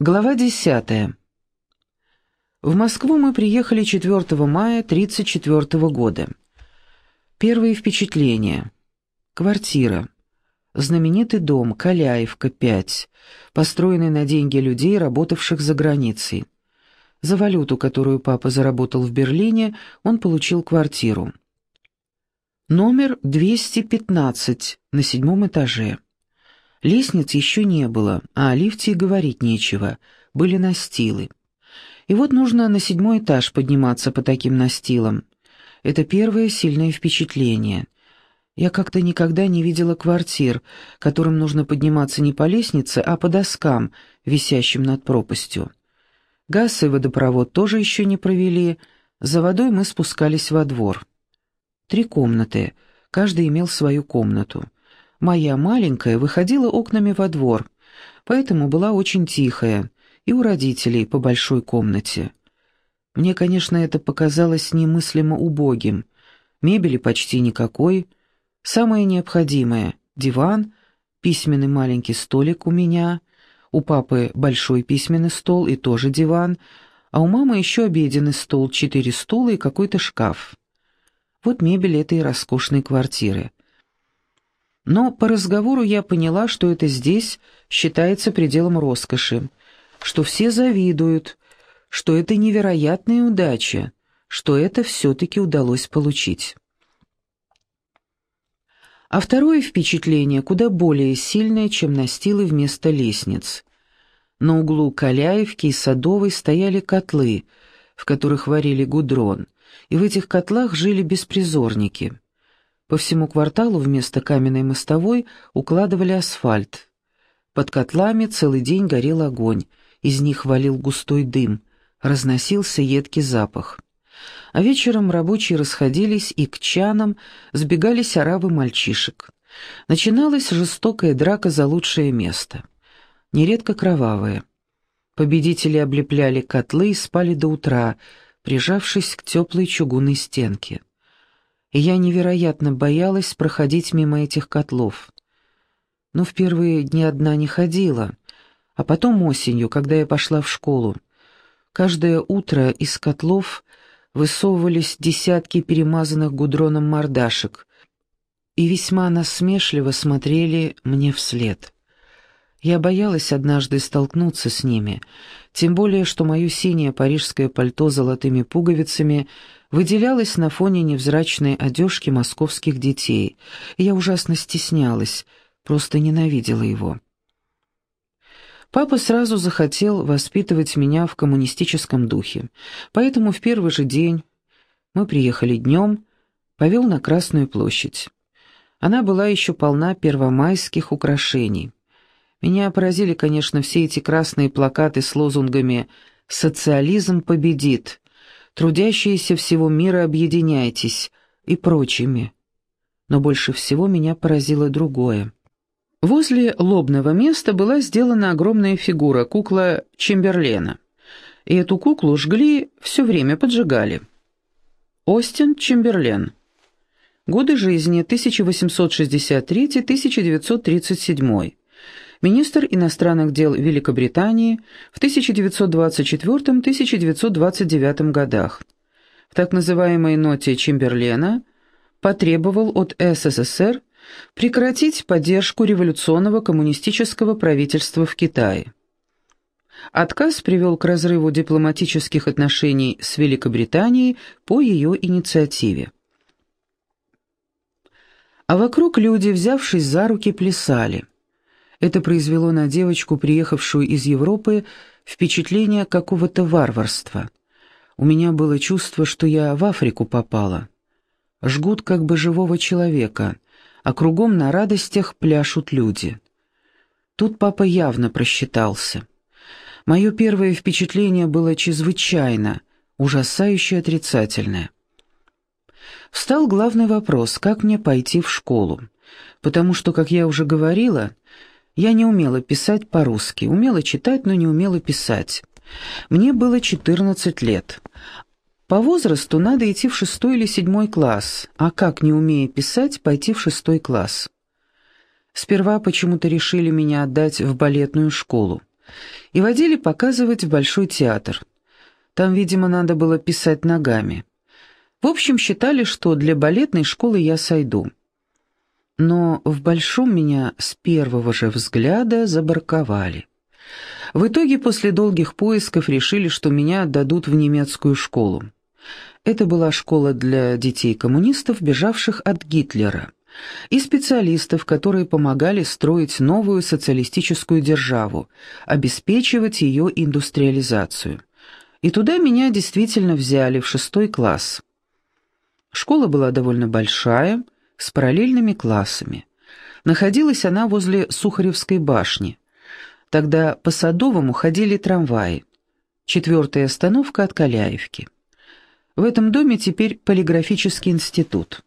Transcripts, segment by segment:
Глава 10. В Москву мы приехали 4 мая 1934 года. Первые впечатления. Квартира. Знаменитый дом, Каляевка, 5, построенный на деньги людей, работавших за границей. За валюту, которую папа заработал в Берлине, он получил квартиру. Номер 215 на седьмом этаже. Лестниц еще не было, а о лифте и говорить нечего, были настилы. И вот нужно на седьмой этаж подниматься по таким настилам. Это первое сильное впечатление. Я как-то никогда не видела квартир, которым нужно подниматься не по лестнице, а по доскам, висящим над пропастью. Газ и водопровод тоже еще не провели, за водой мы спускались во двор. Три комнаты, каждый имел свою комнату. Моя маленькая выходила окнами во двор, поэтому была очень тихая, и у родителей по большой комнате. Мне, конечно, это показалось немыслимо убогим. Мебели почти никакой. Самое необходимое — диван, письменный маленький столик у меня, у папы большой письменный стол и тоже диван, а у мамы еще обеденный стол, четыре стула и какой-то шкаф. Вот мебель этой роскошной квартиры. Но по разговору я поняла, что это здесь считается пределом роскоши, что все завидуют, что это невероятная удача, что это все-таки удалось получить. А второе впечатление куда более сильное, чем настилы вместо лестниц. На углу Каляевки и Садовой стояли котлы, в которых варили гудрон, и в этих котлах жили беспризорники. По всему кварталу вместо каменной мостовой укладывали асфальт. Под котлами целый день горел огонь, из них валил густой дым, разносился едкий запах. А вечером рабочие расходились и к чанам сбегались оравы мальчишек. Начиналась жестокая драка за лучшее место. Нередко кровавая. Победители облепляли котлы и спали до утра, прижавшись к теплой чугунной стенке я невероятно боялась проходить мимо этих котлов. Но в первые дни одна не ходила, а потом осенью, когда я пошла в школу. Каждое утро из котлов высовывались десятки перемазанных гудроном мордашек и весьма насмешливо смотрели мне вслед. Я боялась однажды столкнуться с ними, тем более, что мое синее парижское пальто с золотыми пуговицами выделялось на фоне невзрачной одежки московских детей, я ужасно стеснялась, просто ненавидела его. Папа сразу захотел воспитывать меня в коммунистическом духе, поэтому в первый же день мы приехали днем, повел на Красную площадь. Она была еще полна первомайских украшений. Меня поразили, конечно, все эти красные плакаты с лозунгами «Социализм победит», «Трудящиеся всего мира объединяйтесь» и прочими. Но больше всего меня поразило другое. Возле лобного места была сделана огромная фигура, кукла Чемберлена. И эту куклу жгли, все время поджигали. Остин Чемберлен. Годы жизни 1863-1937 министр иностранных дел Великобритании в 1924-1929 годах. В так называемой ноте Чемберлена потребовал от СССР прекратить поддержку революционного коммунистического правительства в Китае. Отказ привел к разрыву дипломатических отношений с Великобританией по ее инициативе. А вокруг люди, взявшись за руки, плясали – это произвело на девочку, приехавшую из Европы, впечатление какого-то варварства. У меня было чувство, что я в Африку попала. Жгут как бы живого человека, а кругом на радостях пляшут люди. Тут папа явно просчитался. Мое первое впечатление было чрезвычайно, ужасающе отрицательное. Встал главный вопрос, как мне пойти в школу, потому что, как я уже говорила, я не умела писать по-русски, умела читать, но не умела писать. Мне было 14 лет. По возрасту надо идти в шестой или седьмой класс, а как, не умея писать, пойти в шестой класс? Сперва почему-то решили меня отдать в балетную школу. и водили показывать в Большой театр. Там, видимо, надо было писать ногами. В общем, считали, что для балетной школы я сойду. Но в Большом меня с первого же взгляда забарковали. В итоге после долгих поисков решили, что меня отдадут в немецкую школу. Это была школа для детей-коммунистов, бежавших от Гитлера, и специалистов, которые помогали строить новую социалистическую державу, обеспечивать ее индустриализацию. И туда меня действительно взяли в шестой класс. Школа была довольно большая, с параллельными классами. Находилась она возле Сухаревской башни. Тогда по Садовому ходили трамваи. Четвертая остановка от Каляевки. В этом доме теперь полиграфический институт.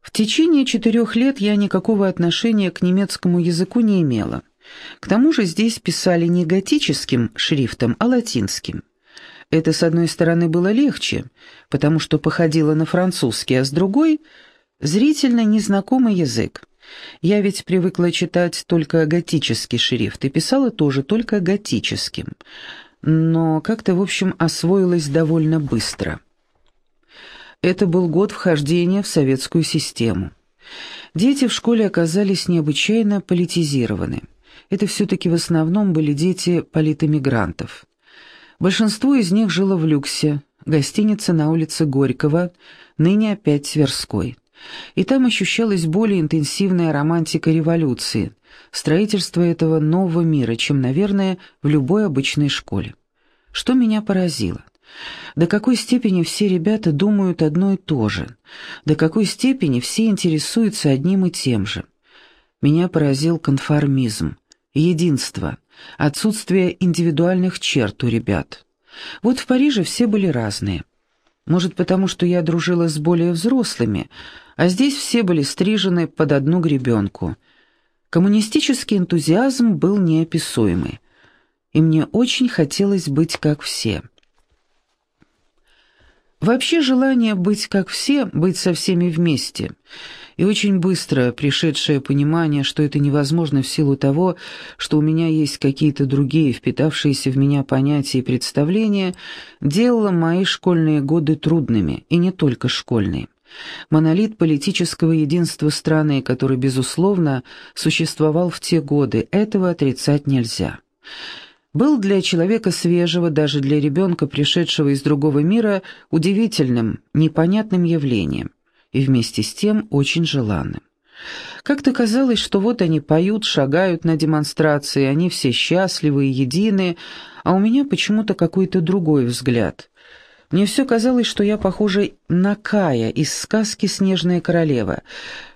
В течение четырех лет я никакого отношения к немецкому языку не имела. К тому же здесь писали не готическим шрифтом, а латинским. Это, с одной стороны, было легче, потому что походило на французский, а с другой — зрительно незнакомый язык. Я ведь привыкла читать только готический шрифт и писала тоже только готическим но как-то, в общем, освоилась довольно быстро. Это был год вхождения в советскую систему. Дети в школе оказались необычайно политизированы. Это все-таки в основном были дети политэмигрантов. Большинство из них жило в люксе, гостинице на улице Горького, ныне опять Тверской. И там ощущалась более интенсивная романтика революции, строительство этого нового мира, чем, наверное, в любой обычной школе. Что меня поразило? До какой степени все ребята думают одно и то же? До какой степени все интересуются одним и тем же? Меня поразил конформизм, единство, отсутствие индивидуальных черт у ребят. Вот в Париже все были разные. Может, потому что я дружила с более взрослыми, а здесь все были стрижены под одну гребенку. Коммунистический энтузиазм был неописуемый, и мне очень хотелось быть как все. Вообще желание быть как все, быть со всеми вместе, и очень быстро пришедшее понимание, что это невозможно в силу того, что у меня есть какие-то другие впитавшиеся в меня понятия и представления, делало мои школьные годы трудными, и не только школьные. Монолит политического единства страны, который, безусловно, существовал в те годы, этого отрицать нельзя. Был для человека свежего, даже для ребенка, пришедшего из другого мира, удивительным, непонятным явлением, и вместе с тем очень желанным. Как-то казалось, что вот они поют, шагают на демонстрации, они все счастливы и едины, а у меня почему-то какой-то другой взгляд. Мне все казалось, что я похожа на Кая из сказки «Снежная королева»,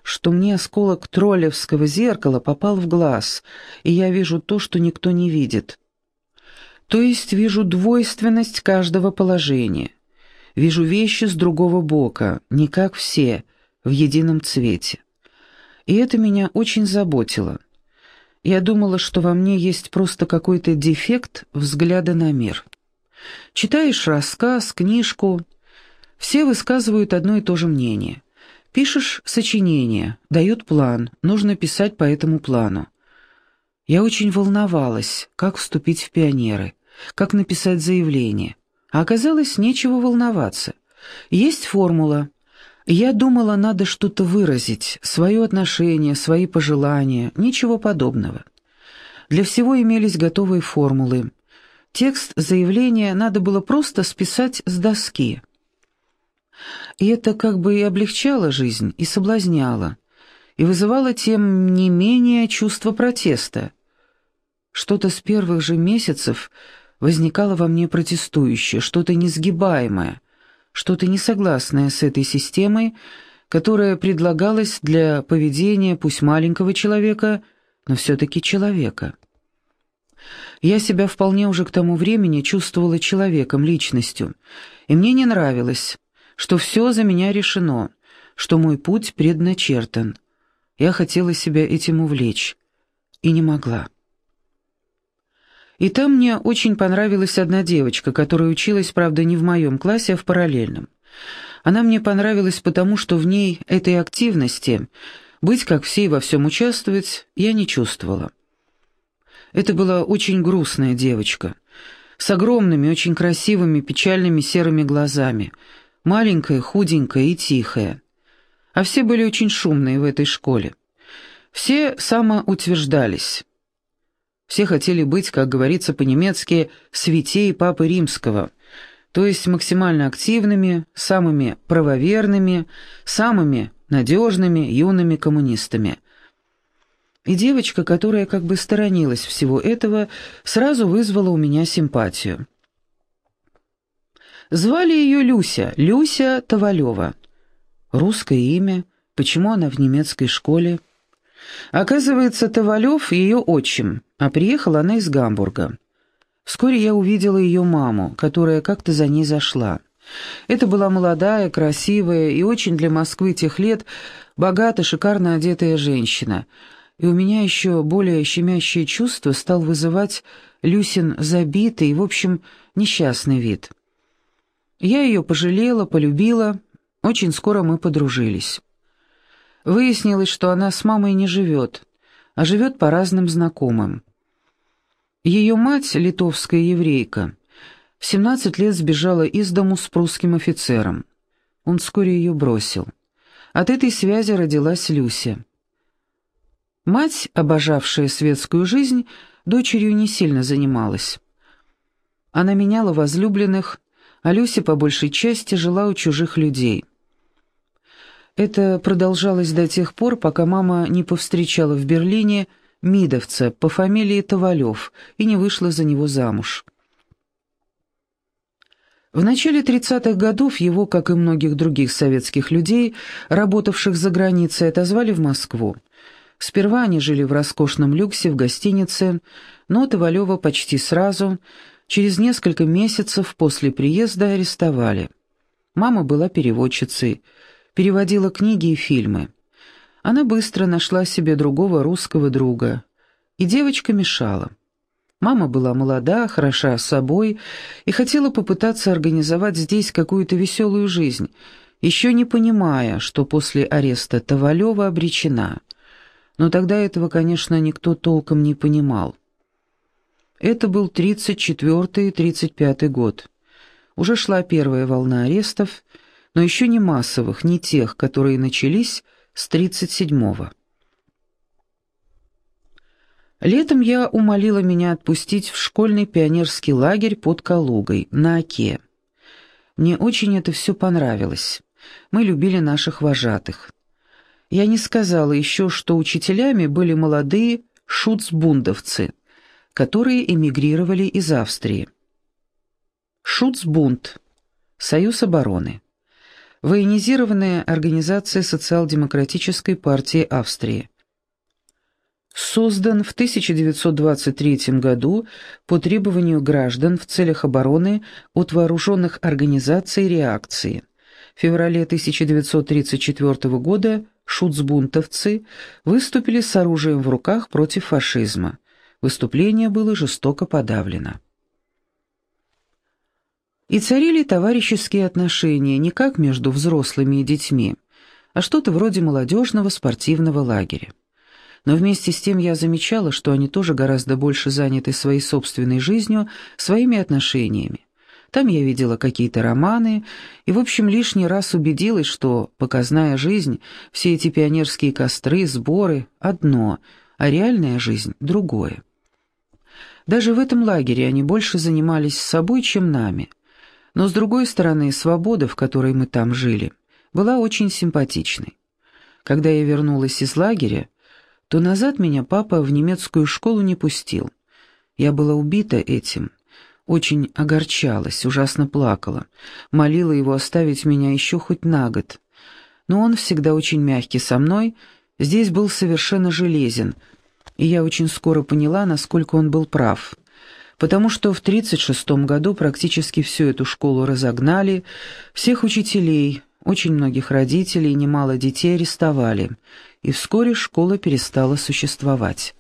что мне осколок троллевского зеркала попал в глаз, и я вижу то, что никто не видит. То есть вижу двойственность каждого положения, вижу вещи с другого бока, не как все, в едином цвете. И это меня очень заботило. Я думала, что во мне есть просто какой-то дефект взгляда на мир». Читаешь рассказ, книжку, все высказывают одно и то же мнение. Пишешь сочинение, дают план, нужно писать по этому плану. Я очень волновалась, как вступить в пионеры, как написать заявление. А оказалось, нечего волноваться. Есть формула. Я думала, надо что-то выразить, свое отношение, свои пожелания, ничего подобного. Для всего имелись готовые формулы. Текст заявления надо было просто списать с доски. И это как бы и облегчало жизнь, и соблазняло, и вызывало тем не менее чувство протеста. Что-то с первых же месяцев возникало во мне протестующее, что-то несгибаемое, что-то несогласное с этой системой, которая предлагалась для поведения пусть маленького человека, но все-таки человека. Я себя вполне уже к тому времени чувствовала человеком, личностью, и мне не нравилось, что все за меня решено, что мой путь предначертан. Я хотела себя этим увлечь, и не могла. И там мне очень понравилась одна девочка, которая училась, правда, не в моем классе, а в параллельном. Она мне понравилась потому, что в ней этой активности, быть как все и во всем участвовать, я не чувствовала. Это была очень грустная девочка, с огромными, очень красивыми, печальными серыми глазами, маленькая, худенькая и тихая. А все были очень шумные в этой школе. Все самоутверждались. Все хотели быть, как говорится по-немецки, святей Папы Римского, то есть максимально активными, самыми правоверными, самыми надежными юными коммунистами. И девочка, которая как бы сторонилась всего этого, сразу вызвала у меня симпатию. Звали ее Люся, Люся Tavaleva. Русское имя, почему она в немецкой школе? Оказывается, Tavalев ее отчим, а приехала она из Гамбурга. Вскоре я увидела ее маму, которая как-то за ней зашла. Это была молодая, красивая и очень для Москвы тех лет богато, шикарно одетая женщина. И у меня еще более щемящее чувство стал вызывать Люсин забитый в общем, несчастный вид. Я ее пожалела, полюбила, очень скоро мы подружились. Выяснилось, что она с мамой не живет, а живет по разным знакомым. Ее мать, литовская еврейка, в 17 лет сбежала из дому с прусским офицером. Он вскоре ее бросил. От этой связи родилась Люся. Мать, обожавшая светскую жизнь, дочерью не сильно занималась. Она меняла возлюбленных, а Люся по большей части жила у чужих людей. Это продолжалось до тех пор, пока мама не повстречала в Берлине Мидовца по фамилии Tavalев и не вышла за него замуж. В начале 30-х годов его, как и многих других советских людей, работавших за границей, отозвали в Москву. Сперва они жили в роскошном люксе в гостинице, но Tavalева почти сразу, через несколько месяцев после приезда, арестовали. Мама была переводчицей, переводила книги и фильмы. Она быстро нашла себе другого русского друга, и девочка мешала. Мама была молода, хороша собой и хотела попытаться организовать здесь какую-то веселую жизнь, еще не понимая, что после ареста Tavalева обречена. Но тогда этого, конечно, никто толком не понимал. Это был 34-35 год. Уже шла первая волна арестов, но еще не массовых, не тех, которые начались с 37-го. Летом я умолила меня отпустить в школьный пионерский лагерь под Калугой, на Оке. Мне очень это все понравилось. Мы любили наших вожатых. Я не сказала еще, что учителями были молодые шуцбундовцы, которые эмигрировали из Австрии. Шуцбунд. Союз обороны военизированная организация социал-демократической партии Австрии. Создан в 1923 году по требованию граждан в целях обороны от вооруженных организаций реакции. В феврале 1934 года шуцбунтовцы выступили с оружием в руках против фашизма. Выступление было жестоко подавлено. И царили товарищеские отношения не как между взрослыми и детьми, а что-то вроде молодежного спортивного лагеря. Но вместе с тем я замечала, что они тоже гораздо больше заняты своей собственной жизнью, своими отношениями. Там я видела какие-то романы и, в общем, лишний раз убедилась, что показная жизнь, все эти пионерские костры, сборы — одно, а реальная жизнь — другое. Даже в этом лагере они больше занимались собой, чем нами — но, с другой стороны, свобода, в которой мы там жили, была очень симпатичной. Когда я вернулась из лагеря, то назад меня папа в немецкую школу не пустил. Я была убита этим, очень огорчалась, ужасно плакала, молила его оставить меня еще хоть на год. Но он всегда очень мягкий со мной, здесь был совершенно железен, и я очень скоро поняла, насколько он был прав потому что в 1936 году практически всю эту школу разогнали, всех учителей, очень многих родителей и немало детей арестовали, и вскоре школа перестала существовать.